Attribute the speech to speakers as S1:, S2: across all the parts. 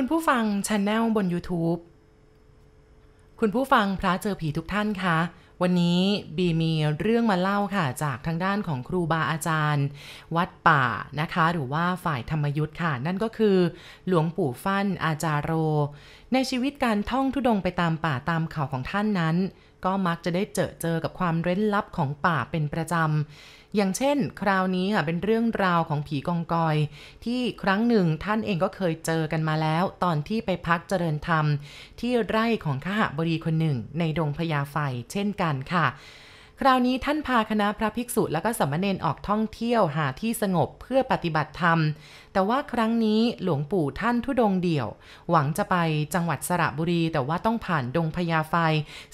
S1: คุณผู้ฟังช n แนลบน YouTube คุณผู้ฟังพระเจอผีทุกท่านคะ วันนี้บีมีเรื่องมาเล่าค่ะ จากทางด้านของครูบาอาจารย์ วัดป่านะคะ หรือว่าฝ่ายธรรมยุทธ์ค่ะ นั่นก็คือหลวงปู่ฟั่นอาจารโร ในชีวิตการท่องทุดงไปตามป่าตามเขาของท่านนั้น ก็มักจะได้เจอเจอกับความเร้นลับของป่าเป็นประจำ อย่างเช่น คราวนี้ค่ะเป็นเรื่องราวของผีกองกอย ที่ครั้งหนึ่งท่านเองก็เคยเจอกันมาแล้ว ตอนที่ไปพักเจริญธรรม ที่ไร่ของขหบดีคนหนึ่งในดงพญาไฟเช่นกันค่ะ คราวนี้ท่านพาคณะพระภิกษุและก็สมณเณรออกท่องเที่ยวหาที่สงบเพื่อปฏิบัติธรรม แต่ว่าครั้งนี้หลวงปู่ท่านทุดงเดี่ยว หวังจะไปจังหวัดสระบุรี แต่ว่าต้องผ่านดงพญาไฟ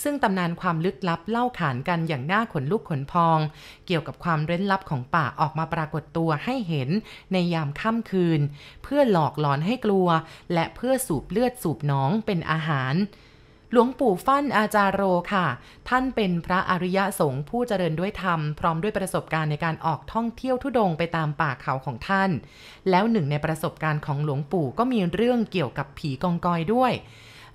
S1: ซึ่งตำนานความลึกลับเล่าขานกันอย่างน่าขนลุกขนพอง เกี่ยวกับความเร้นลับของป่าออกมาปรากฏตัวให้เห็นในยามค่ำคืน เพื่อหลอกหลอนให้กลัว และเพื่อสูบเลือดสูบน้องเป็นอาหาร หลวงปู่ฟั่นอาจารโรค่ะ ท่านเป็นพระอริยสงฆ์ผู้เจริญด้วยธรรม พร้อมด้วยประสบการณ์ในการออกท่องเที่ยวทุดงไปตามป่าเขาของท่าน แล้วหนึ่งในประสบการณ์ของหลวงปู่ก็มีเรื่องเกี่ยวกับผีกองกอยด้วย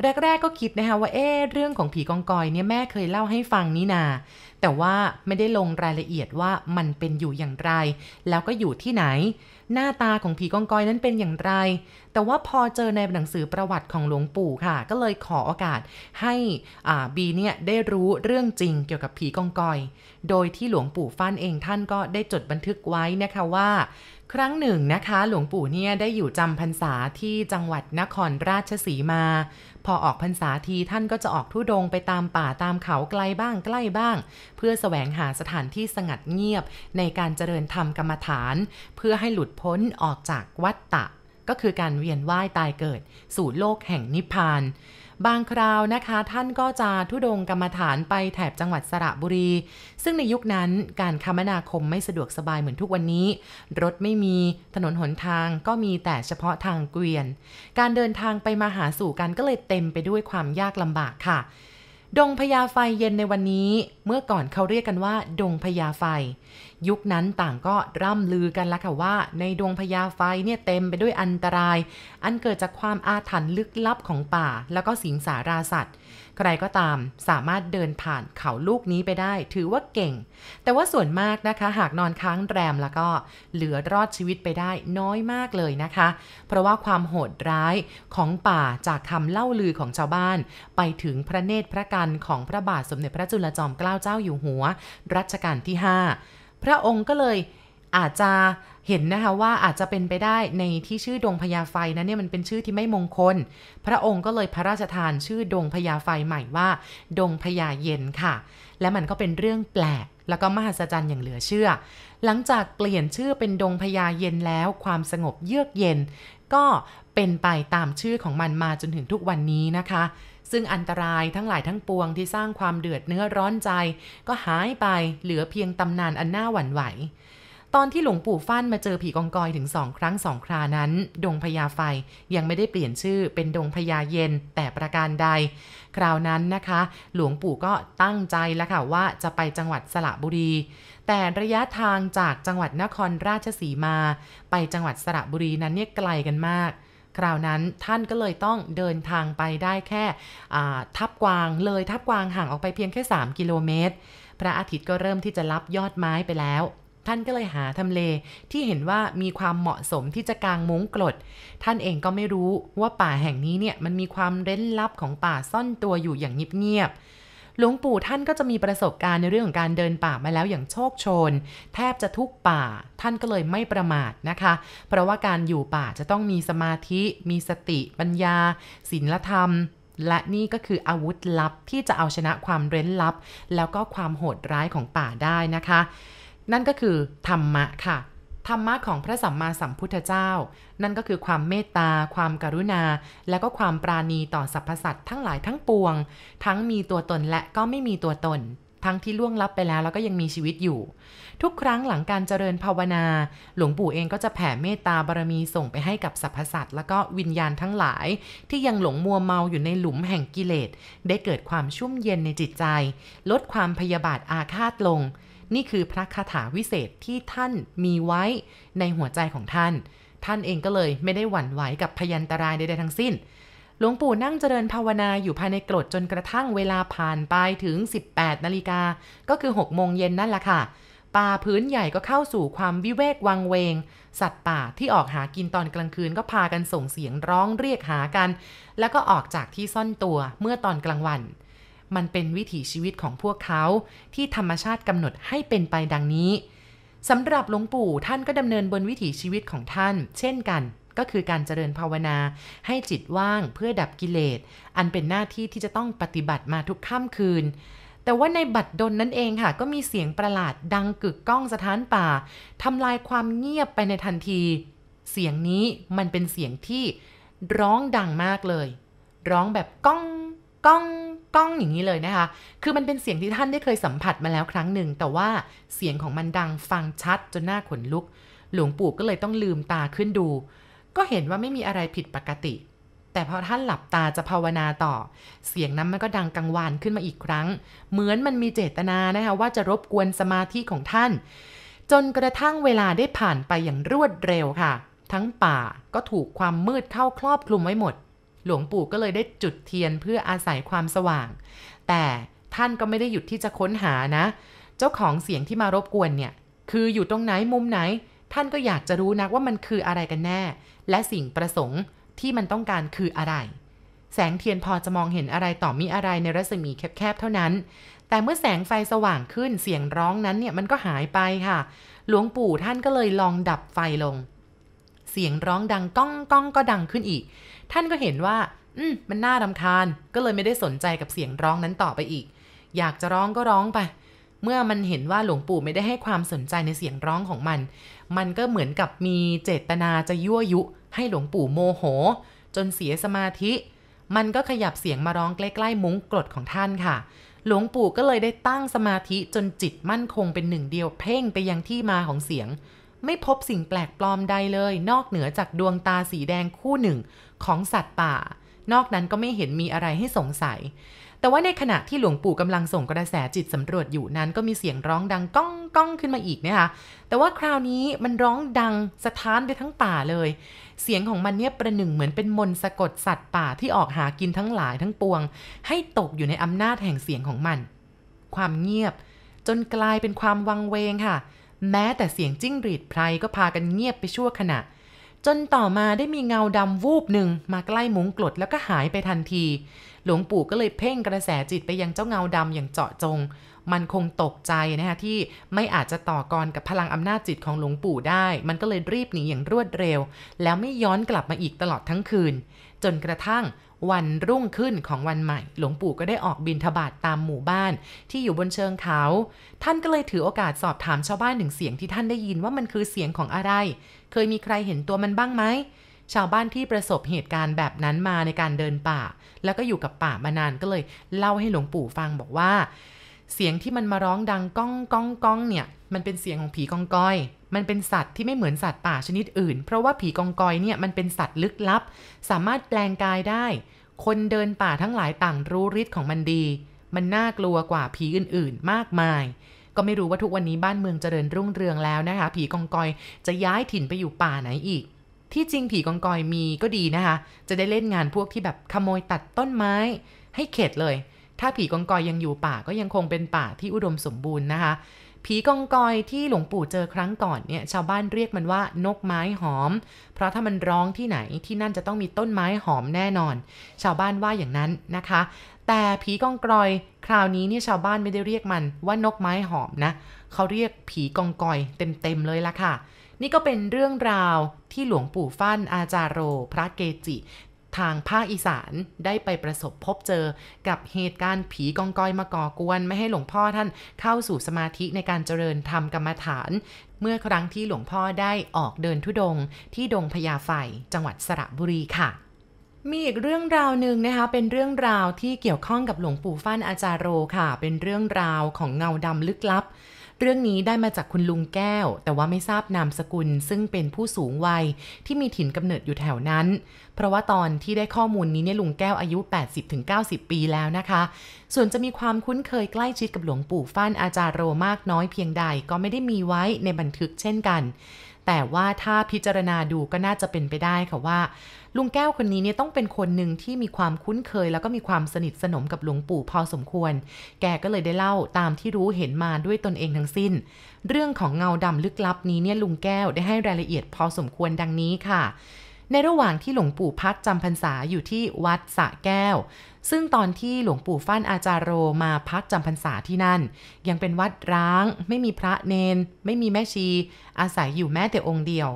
S1: แรก ๆ ก็คิดนะคะว่าเอ๊เรื่องของผีกองกอยเนี่ยแม่เคยเล่าให้ฟังนี่นา แต่ว่าไม่ได้ลงรายละเอียดว่ามันเป็นอยู่อย่างไร แล้วก็อยู่ที่ไหน หน้าตาของผีกองกอยนั้นเป็นอย่างไร แต่ว่าพอเจอในหนังสือประวัติของหลวงปู่ค่ะ ก็เลยขอโอกาสให้บีเนี่ยได้รู้เรื่องจริงเกี่ยวกับผีกองกอย โดยที่หลวงปู่ฟ้านเองท่านก็ได้จดบันทึกไว้นะคะว่าครั้งหนึ่งนะคะ หลวงปู่เนี่ยได้อยู่จำพรรษาที่จังหวัดนครราชสีมา พอออกพรรษาทีท่านก็จะออกทุดงไปตามป่าตามเขาไกลบ้างใกล้บ้าง เพื่อสแสวงหาสถานที่สงัดเงียบในการเจริญธรรมกรรมฐาน เพื่อให้หลุดพ้นออกจากวัฏฏะก็คือการเวียนว่ายตายเกิด สู่โลกแห่งนิพพาน บางคราวนะคะ ท่านก็จะทุดงกรรมฐานไปแถบจังหวัดสระบุรี ซึ่งในยุคนั้นการคมนาคมไม่สะดวกสบายเหมือนทุกวันนี้ รถไม่มีถนนหนทางก็มีแต่เฉพาะทางเกวียน การเดินทางไปมาหาสู่กันก็เลยเต็มไปด้วยความยากลำบากค่ะ ดงพญาไฟเย็นในวันนี้เมื่อก่อนเขาเรียกกันว่า ดงพญาไฟ ยุคนั้นต่างก็ร่ำลือกันละค่ะว่า ในดงพญาไฟเนี่ยเต็มไปด้วยอันตราย อันเกิดจากความอาถรรพ์ลึกลับของป่า แล้วก็สิงสาราสัตว์ ใครก็ตามสามารถเดินผ่านเขาลูกนี้ไปได้ ถือว่าเก่ง แต่ว่าส่วนมากนะคะ หากนอนค้างแรมแล้วก็เหลือรอดชีวิตไปได้น้อยมากเลยนะคะ เพราะว่าความโหดร้ายของป่าจากคำเล่าลือของชาวบ้าน ไปถึงพระเนตรพระกันของพระบาทสมเด็จพระจุลจอมเกล้าเจ้าอยู่หัว รัชกาลที่ 5 พระองค์ก็เลย อาจจะเห็นนะคะว่าอาจจะเป็นไปได้ในที่ชื่อดงพญาไฟนั้นเนี่ยมันเป็นชื่อที่ไม่มงคล พระองค์ก็เลยพระราชทานชื่อดงพญาไฟใหม่ว่า ดงพญาเย็นค่ะ และมันก็เป็นเรื่องแปลกแล้วก็มหัศจรรย์อย่างเหลือเชื่อ หลังจากเปลี่ยนชื่อเป็นดงพญาเย็นแล้ว ความสงบเยือกเย็น ก็เป็นไปตามชื่อของมันมาจนถึงทุกวันนี้นะคะ ซึ่งอันตรายทั้งหลายทั้งปวงที่สร้างความเดือดเนื้อร้อนใจ ก็หายไปเหลือเพียงตำนานอันน่าหวั่นไหว ตอนที่หลวงปู่ฟั่นมาเจอผีกองกอยถึงสองครั้งสองครานั้น ดงพญาไฟยังไม่ได้เปลี่ยนชื่อเป็นดงพญาเย็นแต่ประการใด คราวนั้นนะคะ หลวงปู่ก็ตั้งใจแล้วค่ะว่าจะไปจังหวัดสระบุรี แต่ระยะทางจากจังหวัดนครราชสีมา ไปจังหวัดสระบุรีนั้นเนี่ยไกลกันมากคราวนั้นท่านก็เลยต้องเดินทางไปได้แค่ทับกวางเลยทับกวางห่างออกไปเพียงแค่ 3 กิโลเมตร พระอาทิตย์ก็เริ่มที่จะรับยอดไม้ไปแล้ว ท่านก็เลยหาทำเลที่เห็นว่ามีความเหมาะสมที่จะกางมุ้งกรด ท่านเองก็ไม่รู้ว่าป่าแห่งนี้เนี่ยมันมีความเร้นลับของป่าซ่อนตัวอยู่อย่างเงียบๆ หลวงปู่ท่านก็จะมีประสบการณ์ในเรื่องของการเดินป่ามาแล้วอย่างโชคโชน แทบจะทุกป่า ท่านก็เลยไม่ประมาทนะคะ เพราะว่าการอยู่ป่าจะต้องมีสมาธิ มีสติปัญญาศีลธรรมและนี่ก็คืออาวุธลับที่จะเอาชนะความเร้นลับ แล้วก็ความโหดร้ายของป่าได้นะคะ นั่นก็คือธรรมะค่ะธรรมะของพระสัมมาสัมพุทธเจ้า นั่นก็คือความเมตตา ความกรุณา และก็ความปราณีต่อสรรพสัตว์ทั้งหลายทั้งปวง ทั้งมีตัวตนและก็ไม่มีตัวตน ทั้งที่ล่วงลับไปแล้วแล้วก็ยังมีชีวิตอยู่ ทุกครั้งหลังการเจริญภาวนา หลวงปู่เองก็จะแผ่เมตตาบารมีส่งไปให้กับสรรพสัตว์แล้วก็วิญญาณทั้งหลาย ที่ยังหลงมัวเมาอยู่ในหลุมแห่งกิเลส ได้เกิดความชุ่มเย็นในจิตใจ ลดความพยาบาทอาฆาตลง นี่คือพระคาถาวิเศษที่ท่านมีไว้ในหัวใจของท่าน ท่านเองก็เลยไม่ได้หวั่นไหวกับพยันตรายใดๆทั้งสิ้น หลวงปู่นั่งเจริญภาวนาอยู่ภายในกรดจนกระทั่งเวลาผ่านไปถึง 18 นาฬิกา ก็คือ 6 โมงเย็นนั่นแหละค่ะป่าพื้นใหญ่ก็เข้าสู่ความวิเวกวังเวง สัตว์ป่าที่ออกหากินตอนกลางคืนก็พากันส่งเสียงร้องเรียกหากัน แล้วก็ออกจากที่ซ่อนตัวเมื่อตอนกลางวัน มันเป็นวิถีชีวิตของพวกเขาที่ธรรมชาติกำหนดให้เป็นไปดังนี้สำหรับหลวงปู่ท่านก็ดำเนินบนวิถีชีวิตของท่าน เช่นกัน ก็คือการเจริญภาวนา ให้จิตว่างเพื่อดับกิเลส อันเป็นหน้าที่ที่จะต้องปฏิบัติมาทุกค่ำคืน แต่ว่าในบัดดลนั่นเองค่ะ ก็มีเสียงประหลาดดังกึกก้องสถานป่าทำลายความเงียบไปในทันที เสียงนี้มันเป็นเสียงที่ร้องดังมากเลย ร้องแบบก้อง ก้องก้องอย่างนี้เลยนะคะ คือมันเป็นเสียงที่ท่านได้เคยสัมผัสมาแล้วครั้งหนึ่ง แต่ว่าเสียงของมันดังฟังชัดจนหน้าขนลุก หลวงปู่ก็เลยต้องลืมตาขึ้นดู ก็เห็นว่าไม่มีอะไรผิดปกติ แต่พอท่านหลับตาจะภาวนาต่อ เสียงนั้นมันก็ดังกังวานขึ้นมาอีกครั้ง เหมือนมันมีเจตนานะคะว่าจะรบกวนสมาธิของท่าน จนกระทั่งเวลาได้ผ่านไปอย่างรวดเร็วค่ะ ทั้งป่าก็ถูกความมืดเข้าครอบคลุมไว้หมด หลวงปู่ก็เลยได้จุดเทียนเพื่ออาศัยความสว่าง แต่ท่านก็ไม่ได้หยุดที่จะค้นหานะ เจ้าของเสียงที่มารบกวนเนี่ย คืออยู่ตรงไหนมุมไหน ท่านก็อยากจะรู้นักว่ามันคืออะไรกันแน่ และสิ่งประสงค์ที่มันต้องการคืออะไร แสงเทียนพอจะมองเห็นอะไรต่อมีอะไรในรัศมีแคบๆเท่านั้น แต่เมื่อแสงไฟสว่างขึ้นเสียงร้องนั้นเนี่ยมันก็หายไปค่ะ หลวงปู่ท่านก็เลยลองดับไฟลง เสียงร้องดังก้องก้องก็ดังขึ้นอีก ท่านก็เห็นว่า อืมมันน่ารำคาญ ก็เลยไม่ได้สนใจกับเสียงร้องนั้นต่อไปอีก อยากจะร้องก็ร้องไป เมื่อมันเห็นว่าหลวงปู่ไม่ได้ให้ความสนใจในเสียงร้องของมัน มันก็เหมือนกับมีเจตนาจะยั่วยุ ให้หลวงปู่โมโห จนเสียสมาธิ มันก็ขยับเสียงมาร้องใกล้ๆมุ้งกรดของท่านค่ะหลวงปู่ก็เลยได้ตั้งสมาธิจนจิตมั่นคงเป็นหนึ่งเดียวเพ่งไปยังที่มาของเสียง ไม่พบสิ่งแปลกปลอมใดเลย นอกเหนือจากดวงตาสีแดงคู่หนึ่งของสัตว์ป่า นอกนั้นก็ไม่เห็นมีอะไรให้สงสัย แต่ว่าในขณะที่หลวงปู่กำลังส่งกระแสจิตสำรวจอยู่นั้นก็มีเสียงร้องดังก้องก้องขึ้นมาอีกนะคะ แต่ว่าคราวนี้มันร้องดังสะท้านไปทั้งป่าเลย เสียงของมันเนี่ยประหนึ่งเหมือนเป็นมนสะกดสัตว์ป่าที่ออกหากินทั้งหลายทั้งปวง ให้ตกอยู่ในอำนาจแห่งเสียงของมัน ความเงียบจนกลายเป็นความวังเวงค่ะ แม้แต่เสียงจิ้งหรีดไพรก็พากันเงียบไปชั่วขณะ จนต่อมาได้มีเงาดำวูบหนึ่งมาใกล้มุ้งกลดแล้วก็หายไปทันที หลวงปู่ก็เลยเพ่งกระแสจิตไปยังเจ้าเงาดำอย่างเจาะจง มันคงตกใจนะคะที่ไม่อาจจะต่อกรกับพลังอำนาจจิตของหลวงปู่ได้ มันก็เลยรีบหนีอย่างรวดเร็ว แล้วไม่ย้อนกลับมาอีกตลอดทั้งคืน จนกระทั่งวันรุ่งขึ้นของวันใหม่ หลวงปู่ก็ได้ออกบินทบาทตามหมู่บ้าน ที่อยู่บนเชิงเขา ท่านก็เลยถือโอกาสสอบถามชาวบ้านหนึ่งเสียงที่ท่านได้ยินว่ามันคือเสียงของอะไร เคยมีใครเห็นตัวมันบ้างไหมชาวบ้านที่ประสบเหตุการณ์แบบนั้นมาในการเดินป่า แล้วก็อยู่กับป่ามานานก็เลย เล่าให้หลวงปู่ฟังบอกว่า เสียงที่มันมาร้องดังก้องก้องก้องเนี่ย มันเป็นเสียงของผีกองกอย มันเป็นสัตว์ที่ไม่เหมือนสัตว์ป่าชนิดอื่น เพราะว่าผีกองกอยเนี่ยมันเป็นสัตว์ลึกลับ สามารถแปลงกายได้ คนเดินป่าทั้งหลายต่างรู้ฤทธิ์ของมันดี มันน่ากลัวกว่าผีอื่นๆ มากมาย ก็ไม่รู้ว่าทุกวันนี้บ้านเมืองเจริญรุ่งเรืองแล้วนะคะ ผีกองกอยจะย้ายถิ่นไปอยู่ป่าไหนอีก ที่จริงผีกองกอยมีก็ดีนะคะ จะได้เล่นงานพวกที่แบบขโมยตัดต้นไม้ ให้เข็ดเลย ถ้าผีกองกอยยังอยู่ป่าก็ยังคงเป็นป่าที่อุดมสมบูรณ์นะคะ ผีกองกอยที่หลวงปู่เจอครั้งก่อนเนี่ยชาวบ้านเรียกมันว่านกไม้หอม เพราะถ้ามันร้องที่ไหนที่นั่นจะต้องมีต้นไม้หอมแน่นอน ชาวบ้านว่าอย่างนั้นนะคะ แต่ผีกองกอยคราวนี้เนี่ยชาวบ้านไม่ได้เรียกมันว่านกไม้หอมนะเขาเรียกผีกองกอยเต็มๆเลยละค่ะนี่ก็เป็นเรื่องราวที่หลวงปู่ฟั่นอาจารโร พระเกจิ ทางภาคอีสานได้ไปประสบพบเจอกับเหตุการณ์ผีกองกอยมาก่อกวน ไม่ให้หลวงพ่อท่านเข้าสู่สมาธิในการเจริญธรรมกรรมฐาน เมื่อครั้งที่หลวงพ่อได้ออกเดินทุดง ที่ดงพญาไฟจังหวัดสระบุรีค่ะมีอีกเรื่องราวหนึ่งนะคะ เป็นเรื่องราวที่เกี่ยวข้องกับหลวงปู่ฟั่นอาจารโรค่ะ เป็นเรื่องราวของเงาดำลึกลับ เรื่องนี้ได้มาจากคุณลุงแก้ว แต่ว่าไม่ทราบนามสกุล ซึ่งเป็นผู้สูงวัยที่มีถิ่นกำเนิดอยู่แถวนั้น เพราะว่าตอนที่ได้ข้อมูลนี้เนี่ยลุงแก้วอายุ 80-90 ปีแล้วนะคะ ส่วนจะมีความคุ้นเคยใกล้ชิดกับหลวงปู่ฟ้านอาจารย์โรมากน้อยเพียงใดก็ไม่ได้มีไว้ในบันทึกเช่นกัน แต่ว่าถ้าพิจารณาดูก็น่าจะเป็นไปได้ค่ะว่า ลุงแก้วคนนี้เนี่ยต้องเป็นคนหนึ่งที่มีความคุ้นเคย แล้วก็มีความสนิทสนมกับหลวงปู่พอสมควร แกก็เลยได้เล่าตามที่รู้เห็นมาด้วยตนเองทั้งสิ้น เรื่องของเงาดำลึกลับนี้เนี่ยลุงแก้วได้ให้รายละเอียดพอสมควรดังนี้ค่ะ ในระหว่างที่หลวงปู่พักจำพรรษาอยู่ที่วัดสะแก้วซึ่งตอนที่หลวงปู่ฟั่นอาจารโรมาพักจำพรรษาที่นั่น ยังเป็นวัดร้าง ไม่มีพระเนน ไม่มีแม่ชี อาศัยอยู่แม้แต่องค์เดียว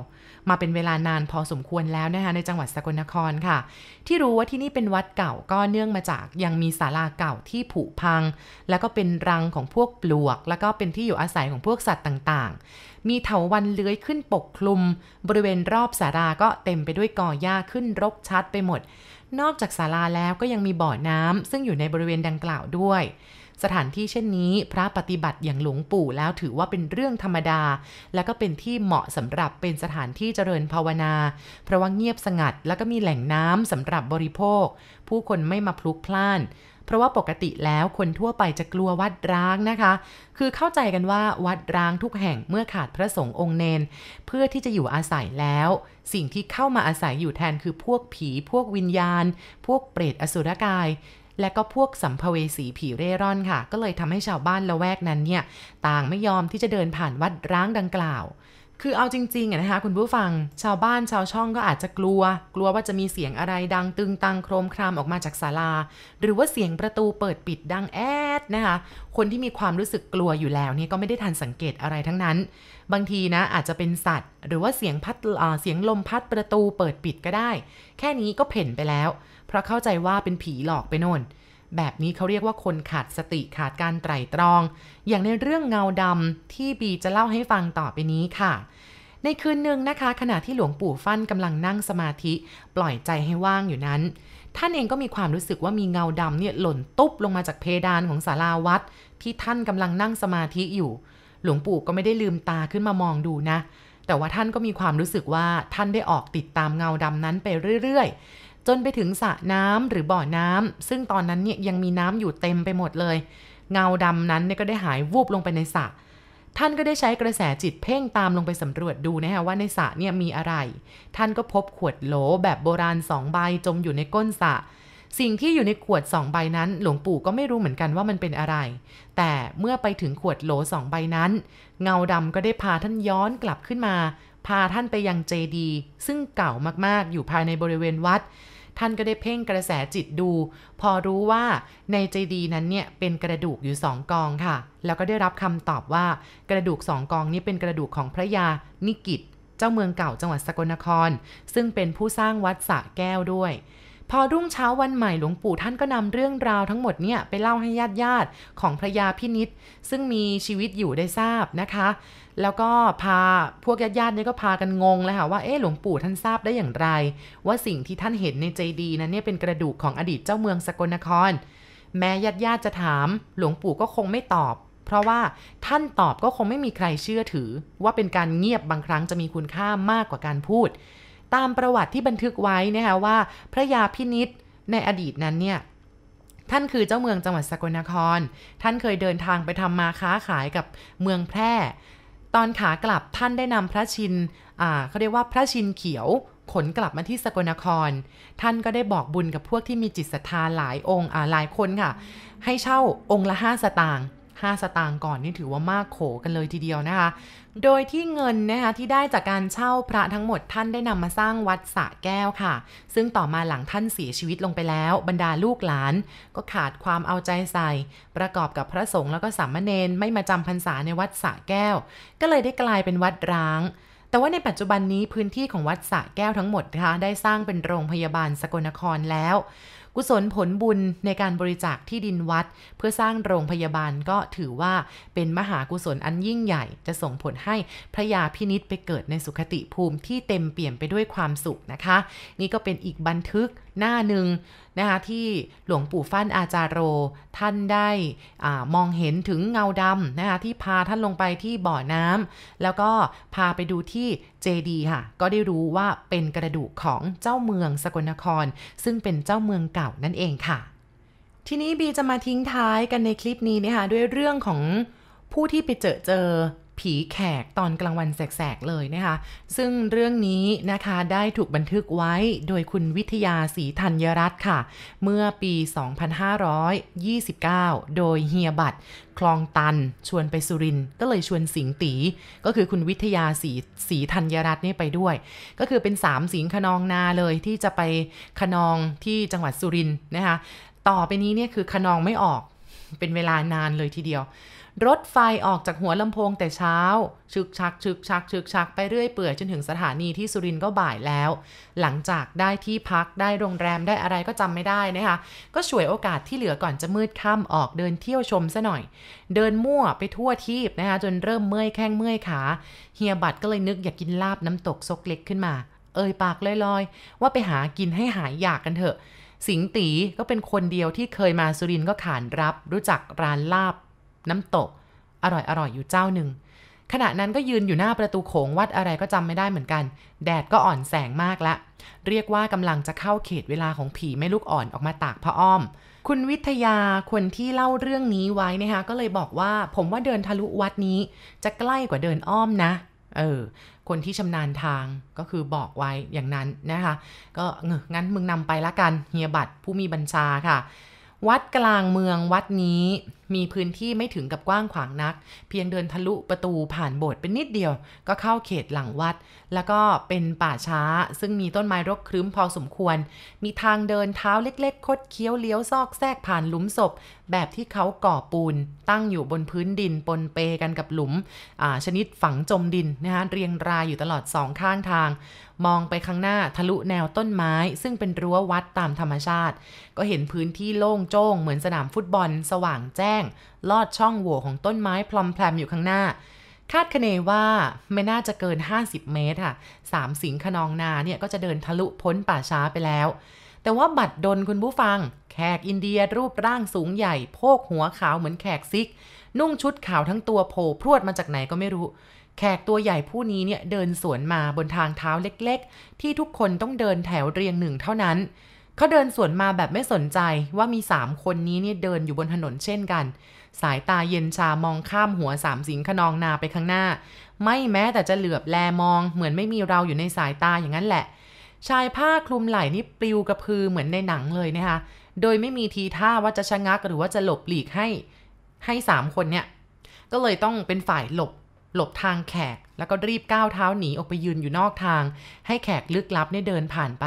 S1: มาเป็นเวลานานพอสมควรแล้วนะคะในจังหวัดสกลนครค่ะ ที่รู้ว่าที่นี่เป็นวัดเก่าก็เนื่องมาจากยังมีศาลาเก่าที่ผุพัง แล้วก็เป็นรังของพวกปลวก แล้วก็เป็นที่อยู่อาศัยของพวกสัตว์ต่างๆ มีเถาวันเลื้อยขึ้นปกคลุม บริเวณรอบศาลาก็เต็มไปด้วยกอหญ้าขึ้นรกชัดไปหมด นอกจากศาลาแล้วก็ยังมีบ่อน้ำซึ่งอยู่ในบริเวณดังกล่าวด้วย สถานที่เช่นนี้พระปฏิบัติอย่างหลวงปู่แล้วถือว่าเป็นเรื่องธรรมดา และก็เป็นที่เหมาะสำหรับเป็นสถานที่เจริญภาวนา เพราะว่าเงียบสงัด แล้วก็มีแหล่งน้ำสำหรับบริโภค ผู้คนไม่มาพลุกพล่านเพราะว่าปกติแล้วคนทั่วไปจะกลัววัดร้างนะคะ คือเข้าใจกันว่าวัดร้างทุกแห่งเมื่อขาดพระสงฆ์องค์เนน เพื่อที่จะอยู่อาศัยแล้ว สิ่งที่เข้ามาอาศัยอยู่แทนคือพวกผี พวกวิญญาณ พวกเปรตอสุรกาย และก็พวกสัมภเวสีผีเร่ร่อนค่ะ ก็เลยทำให้ชาวบ้านละแวกนั้นเนี่ย ต่างไม่ยอมที่จะเดินผ่านวัดร้างดังกล่าว คือเอาจริงๆนะคะคุณผู้ฟัง ชาวบ้านชาวช่องก็อาจจะกลัว กลัวว่าจะมีเสียงอะไรดังตึงตังโครมครามออกมาจากศาลา หรือว่าเสียงประตูเปิดปิดดังแอดนะคะ คนที่มีความรู้สึกกลัวอยู่แล้วเนี่ยก็ไม่ได้ทันสังเกตอะไรทั้งนั้น บางทีนะอาจจะเป็นสัตว์ หรือว่าเสียงพัดเสียงลมพัดประตูเปิดปิดก็ได้ แค่นี้ก็เพ่นไปแล้ว เพราะเข้าใจว่าเป็นผีหลอกไปโน่น แบบนี้เขาเรียกว่าคนขาดสติขาดการไตร่ตรอง อย่างในเรื่องเงาดำที่บีจะเล่าให้ฟังต่อไปนี้ค่ะ ในคืนหนึ่งนะคะ ขณะที่หลวงปู่ฟั่นกำลังนั่งสมาธิ ปล่อยใจให้ว่างอยู่นั้น ท่านเองก็มีความรู้สึกว่ามีเงาดำเนี่ยหล่นตุ๊บลงมาจากเพดานของศาลาวัด ที่ท่านกำลังนั่งสมาธิอยู่ หลวงปู่ก็ไม่ได้ลืมตาขึ้นมามองดูนะแต่ว่าท่านก็มีความรู้สึกว่าท่านได้ออกติดตามเงาดำนั้นไปเรื่อยๆ จนไปถึงสระน้ำหรือบ่อน้ำซึ่งตอนนั้นเนี่ยยังมีน้ำอยู่เต็มไปหมดเลย เงาดำนั้นเนี่ยก็ได้หายวูบลงไปในสระท่านก็ได้ใช้กระแสจิตเพ่งตามลงไปสำรวจดูนะฮะว่าในสระเนี่ยมีอะไร ท่านก็พบขวดโหลแบบโบราณสองใบจมอยู่ในก้นสระสิ่งที่อยู่ในขวดสองใบนั้น หลวงปู่ก็ไม่รู้เหมือนกันว่ามันเป็นอะไร แต่เมื่อไปถึงขวดโหลสองใบนั้น เงาดำก็ได้พาท่านย้อนกลับขึ้นมา พาท่านไปยังเจดี ซึ่งเก่ามากๆ อยู่ภายในบริเวณวัด ท่านก็ได้เพ่งกระแสจิตดู พอรู้ว่าในเจดีนั้นเนี่ยเป็นกระดูกอยู่สองกองค่ะ แล้วก็ได้รับคำตอบว่ากระดูกสองกองนี้เป็นกระดูกของพระยานิกิตเจ้าเมืองเก่าจังหวัดสกลนคร ซึ่งเป็นผู้สร้างวัดสะแก้วด้วย พอรุ่งเช้าวันใหม่หลวงปู่ท่านก็นำเรื่องราวทั้งหมดเนี่ยไปเล่าให้ญาติญาติของพระยาพินิษซึ่งมีชีวิตอยู่ได้ทราบนะคะ แล้วก็พาพวกญาติญาติเนี่ยก็พากันงงเลยค่ะว่าเอ๊ะหลวงปู่ท่านทราบได้อย่างไร ว่าสิ่งที่ท่านเห็นในเจดีนั้นเนี่ยเป็นกระดูกของอดีตเจ้าเมืองสกลนคร แม้ญาติญาติจะถาม หลวงปู่ก็คงไม่ตอบ เพราะว่าท่านตอบก็คงไม่มีใครเชื่อถือ ว่าเป็นการเงียบบางครั้งจะมีคุณค่ามากกว่าการพูด ตามประวัติที่บันทึกไว้นะคะว่าพระยาพินิษในอดีตนั้นเนี่ยท่านคือเจ้าเมืองจังหวัดสกลนคร ท่านเคยเดินทางไปทำมาค้าขายกับเมืองแพร่ ตอนขากลับท่านได้นำพระชินอ่าเขาเรียกว่าพระชินเขียวขนกลับมาที่สกลนคร ท่านก็ได้บอกบุญกับพวกที่มีจิตศรัทธาหลายองค์หลายคนค่ะ ให้เช่าองค์ละ5สตางค์ 5 สตางค์ก่อนนี่ถือว่ามากโขกันเลยทีเดียวนะคะ โดยที่เงินนะคะที่ได้จากการเช่าพระทั้งหมดท่านได้นำมาสร้างวัดสะแก้วค่ะ ซึ่งต่อมาหลังท่านเสียชีวิตลงไปแล้ว บรรดาลูกหลาน ก็ขาดความเอาใจใส่ ประกอบกับพระสงฆ์แล้วก็สามเณรไม่มาจำพรรษาในวัดสะแก้ว ก็เลยได้กลายเป็นวัดร้างแต่ว่าในปัจจุบันนี้พื้นที่ของวัดสะแก้วทั้งหมดนะคะได้สร้างเป็นโรงพยาบาลสกลนครแล้ว กุศลผลบุญในการบริจาคที่ดินวัด เพื่อสร้างโรงพยาบาลก็ถือว่าเป็นมหากุศลอันยิ่งใหญ่ จะส่งผลให้พระยาพินิษไปเกิดในสุขติภูมิที่เต็มเปี่ยมไปด้วยความสุขนะคะ นี่ก็เป็นอีกบันทึก หน้าหนึ่งนะคะที่หลวงปู่ฟั่นอาจารโร ท่านได้อมองเห็นถึงเงาดำนะคะที่พาท่านลงไปที่บ่อน้ำแล้วก็พาไปดูที่เจดีค่ะ ก็ได้รู้ว่าเป็นกระดูกของเจ้าเมืองสกลนคร ซึ่งเป็นเจ้าเมืองเก่านั่นเองค่ะ ทีนี้บีจะมาทิ้งท้ายกันในคลิปนี้นะคะด้วยเรื่องของผู้ที่ไปเจอเจอ ผีแขกตอนกลางวันแสกๆเลยนะคะ ซึ่งเรื่องนี้นะคะได้ถูกบันทึกไว้โดยคุณวิทยาศรีธัญรัตน์ค่ะ เมื่อปี 2529 โดยเฮียบัตรคลองตัน ชวนไปสุรินทร์ก็เลยชวนสิงตี ก็คือคุณวิทยาศรีศรีธัญรัตน์นี่ไปด้วย ก็คือเป็นสามสิงขนองนาเลยที่จะไปขนองที่จังหวัดสุรินทร์นะคะ ต่อไปนี้เนี่ยคือขนองไม่ออกเป็นเวลานานเลยทีเดียว รถไฟออกจากหัวลำโพงแต่เช้า ชึกชักชึกชักชึกชักไปเรื่อยเปื่อยจนถึงสถานีที่สุรินทร์ก็บ่ายแล้ว หลังจากได้ที่พักได้โรงแรมได้อะไรก็จำไม่ได้นะคะ ก็ฉวยโอกาสที่เหลือก่อนจะมืดค่ำออกเดินเที่ยวชมซะหน่อย เดินมั่วไปทั่วทีบนะคะจนเริ่มเมื่อยแข้งเมื่อยขาเฮียบัตรก็เลยนึกอยากกินลาบน้ำตกซกเล็กขึ้นมา เอ่ยปากลอยๆ ว่าไปหากินให้หายอยากกันเถอะสิงตีก็เป็นคนเดียวที่เคยมาสุรินทร์ก็ขานรับ รู้จักร้านลาบ น้ำตก อร่อยอร่อยอยู่เจ้าหนึ่งขณะนั้นก็ยืนอยู่หน้าประตูโขงวัดอะไรก็จำไม่ได้เหมือนกัน แดดก็อ่อนแสงมากละ เรียกว่ากำลังจะเข้าเขตเวลาของผีแม่ลูกอ่อนออกมาตากผ้าอ้อม คุณวิทยาคนที่เล่าเรื่องนี้ไว้นะคะก็เลยบอกว่าผมว่าเดินทะลุวัดนี้ จะใกล้กว่าเดินอ้อมนะ เออ คนที่ชำนาญทางก็คือบอกไว้อย่างนั้นนะคะ ก็เงองั้นมึงนำไปละกันเฮียบัตรผู้มีบัญชาค่ะ วัดกลางเมืองวัดนี้มีพื้นที่ไม่ถึงกับกว้างขวางนัก เพียงเดินทะลุประตูผ่านโบสถ์เป็นนิดเดียว ก็เข้าเขตหลังวัด แล้วก็เป็นป่าช้า ซึ่งมีต้นไม้รกครึ้มพอสมควร มีทางเดินเท้าเล็กๆ คดเคี้ยวเลี้ยวซอกแซกผ่านหลุมศพ แบบที่เขาก่อปูน ตั้งอยู่บนพื้นดินปนเปกันกับหลุมชนิดฝังจมดินนะคะเรียงรายอยู่ตลอดสองข้างทาง มองไปข้างหน้าทะลุแนวต้นไม้ ซึ่งเป็นรั้ววัดตามธรรมชาติ ก็เห็นพื้นที่โล่งโจ้งเหมือนสนามฟุตบอล สว่างแจ้งลอดช่องโหว่ของต้นไม้พลอมแพลมอยู่ข้างหน้า คาดคะเนว่าไม่น่าจะเกิน 50 เมตรค่ะสามสิงขนองนาเนี่ยก็จะเดินทะลุพ้นป่าช้าไปแล้ว แต่ว่าบัดดลคุณผู้ฟัง แขกอินเดียรูปร่างสูงใหญ่ โพกหัวขาวเหมือนแขกซิก นุ่งชุดขาวทั้งตัวโผล่พรวดมาจากไหนก็ไม่รู้แขกตัวใหญ่ผู้นี้เนี่ยเดินสวนมาบนทางเท้าเล็กๆ ที่ทุกคนต้องเดินแถวเรียงหนึ่งเท่านั้น เขาเดินสวนมาแบบไม่สนใจว่ามีสามคนนี้เนี่ยเดินอยู่บนถนนเช่นกัน สายตาเย็นชามองข้ามหัวสามสิงขนองนาไปข้างหน้า ไม่แม้แต่จะเหลือบแลมอง เหมือนไม่มีเราอยู่ในสายตาอย่างนั้นแหละ ชายผ้าคลุมไหล่นี่ปลิวกระพือเหมือนในหนังเลยนะคะโดยไม่มีทีท่าว่าจะชะงักหรือว่าจะหลบหลีกให้ให้สามคนเนี่ยก็เลยต้องเป็นฝ่ายหลบหลบทางแขก แล้วก็รีบก้าวเท้าหนีออกไปยืนอยู่นอกทาง ให้แขกลึกลับเนี่ยเดินผ่านไป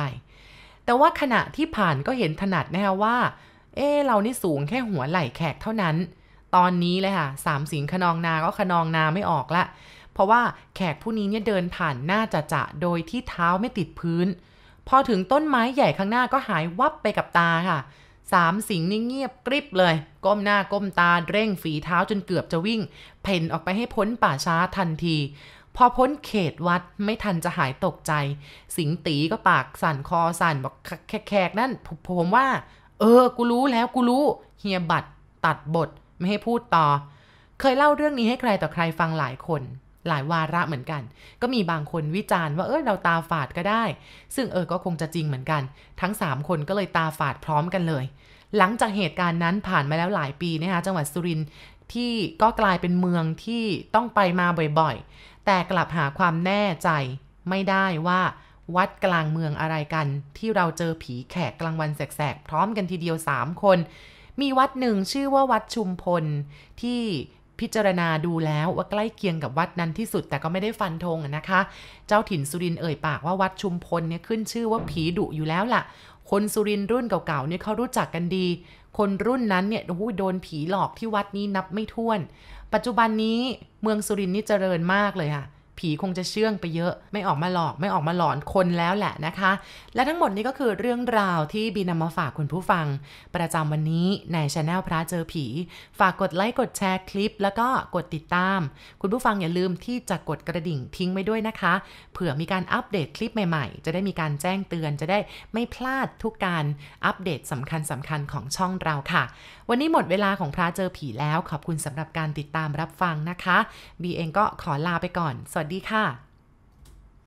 S1: แต่ว่าขณะที่ผ่านก็เห็นถนัดนะคะว่า เออเรานี่สูงแค่หัวไหล่แขกเท่านั้น ตอนนี้เลยค่ะสามสิงขนองนาก็ขนองนาไม่ออกละ เพราะว่าแขกผู้นี้เนี่ยเดินผ่านหน้าจะจะโดยที่เท้าไม่ติดพื้น พอถึงต้นไม้ใหญ่ข้างหน้าก็หายวับไปกับตาค่ะสามสิงนี่เงียบกริบเลย ก้มหน้าก้มตาเร่งฝีเท้าจนเกือบจะวิ่ง เพ่นออกไปให้พ้นป่าช้าทันที พอพ้นเขตวัดไม่ทันจะหายตกใจ สิงตีก็ปากสั่นคอสั่นบอกแขกๆนั่นผมว่า เออ กูรู้แล้วกูรู้เฮียบัตรตัดบทไม่ให้พูดต่อ เคยเล่าเรื่องนี้ให้ใครต่อใครฟังหลายคน หลายวาระเหมือนกัน ก็มีบางคนวิจารณ์ว่าเออเราตาฝาดก็ได้ ซึ่งเออก็คงจะจริงเหมือนกัน ทั้ง 3 คนก็เลยตาฝาดพร้อมกันเลย หลังจากเหตุการณ์นั้นผ่านมาแล้วหลายปีนะคะจังหวัดสุรินทร์ที่ก็กลายเป็นเมืองที่ต้องไปมาบ่อย แต่กลับหาความแน่ใจไม่ได้ว่าวัดกลางเมืองอะไรกัน ที่เราเจอผีแขกกลางวันแสกๆ พร้อมกันทีเดียว 3 คน มีวัดหนึ่งชื่อว่าวัดชุมพล ที่พิจารณาดูแล้วว่าใกล้เคียงกับวัดนั้นที่สุดแต่ก็ไม่ได้ฟันธงนะคะ เจ้าถิ่นสุรินเอ่ยปากว่าวัดชุมพลเนี่ยขึ้นชื่อว่าผีดุอยู่แล้วล่ะ คนสุรินรุ่นเก่าๆเนี่ยเขารู้จักกันดี คนรุ่นนั้นเนี่ยโอ้โหโดนผีหลอกที่วัดนี้นับไม่ถ้วน ปัจจุบันนี้เมืองสุรินทร์นี่เจริญมากเลยค่ะ ผีคงจะเชื่องไปเยอะ ไม่ออกมาหลอกไม่ออกมาหลอนคนแล้วแหละนะคะ และทั้งหมดนี้ก็คือเรื่องราวที่บีนำมาฝากคุณผู้ฟัง ประจำวันนี้ในช anel พระเจอผี ฝากกดไลค์กดแชร์คลิป แล้วก็กดติดตาม คุณผู้ฟังอย่าลืมที่จะกดกระดิ่งทิ้งไว้ด้วยนะคะ เผื่อมีการอัปเดตคลิปใหม่ๆ จะได้มีการแจ้งเตือนจะได้ไม่พลาดทุกการอัปเดตสำคัญสำคัญของช่องเราค่ะ วันนี้หมดเวลาของพระเจอผีแล้วขอบคุณสำหรับการติดตามรับฟังนะคะบีเองก็ขอลาไปก่อนสวัสดีค่ะ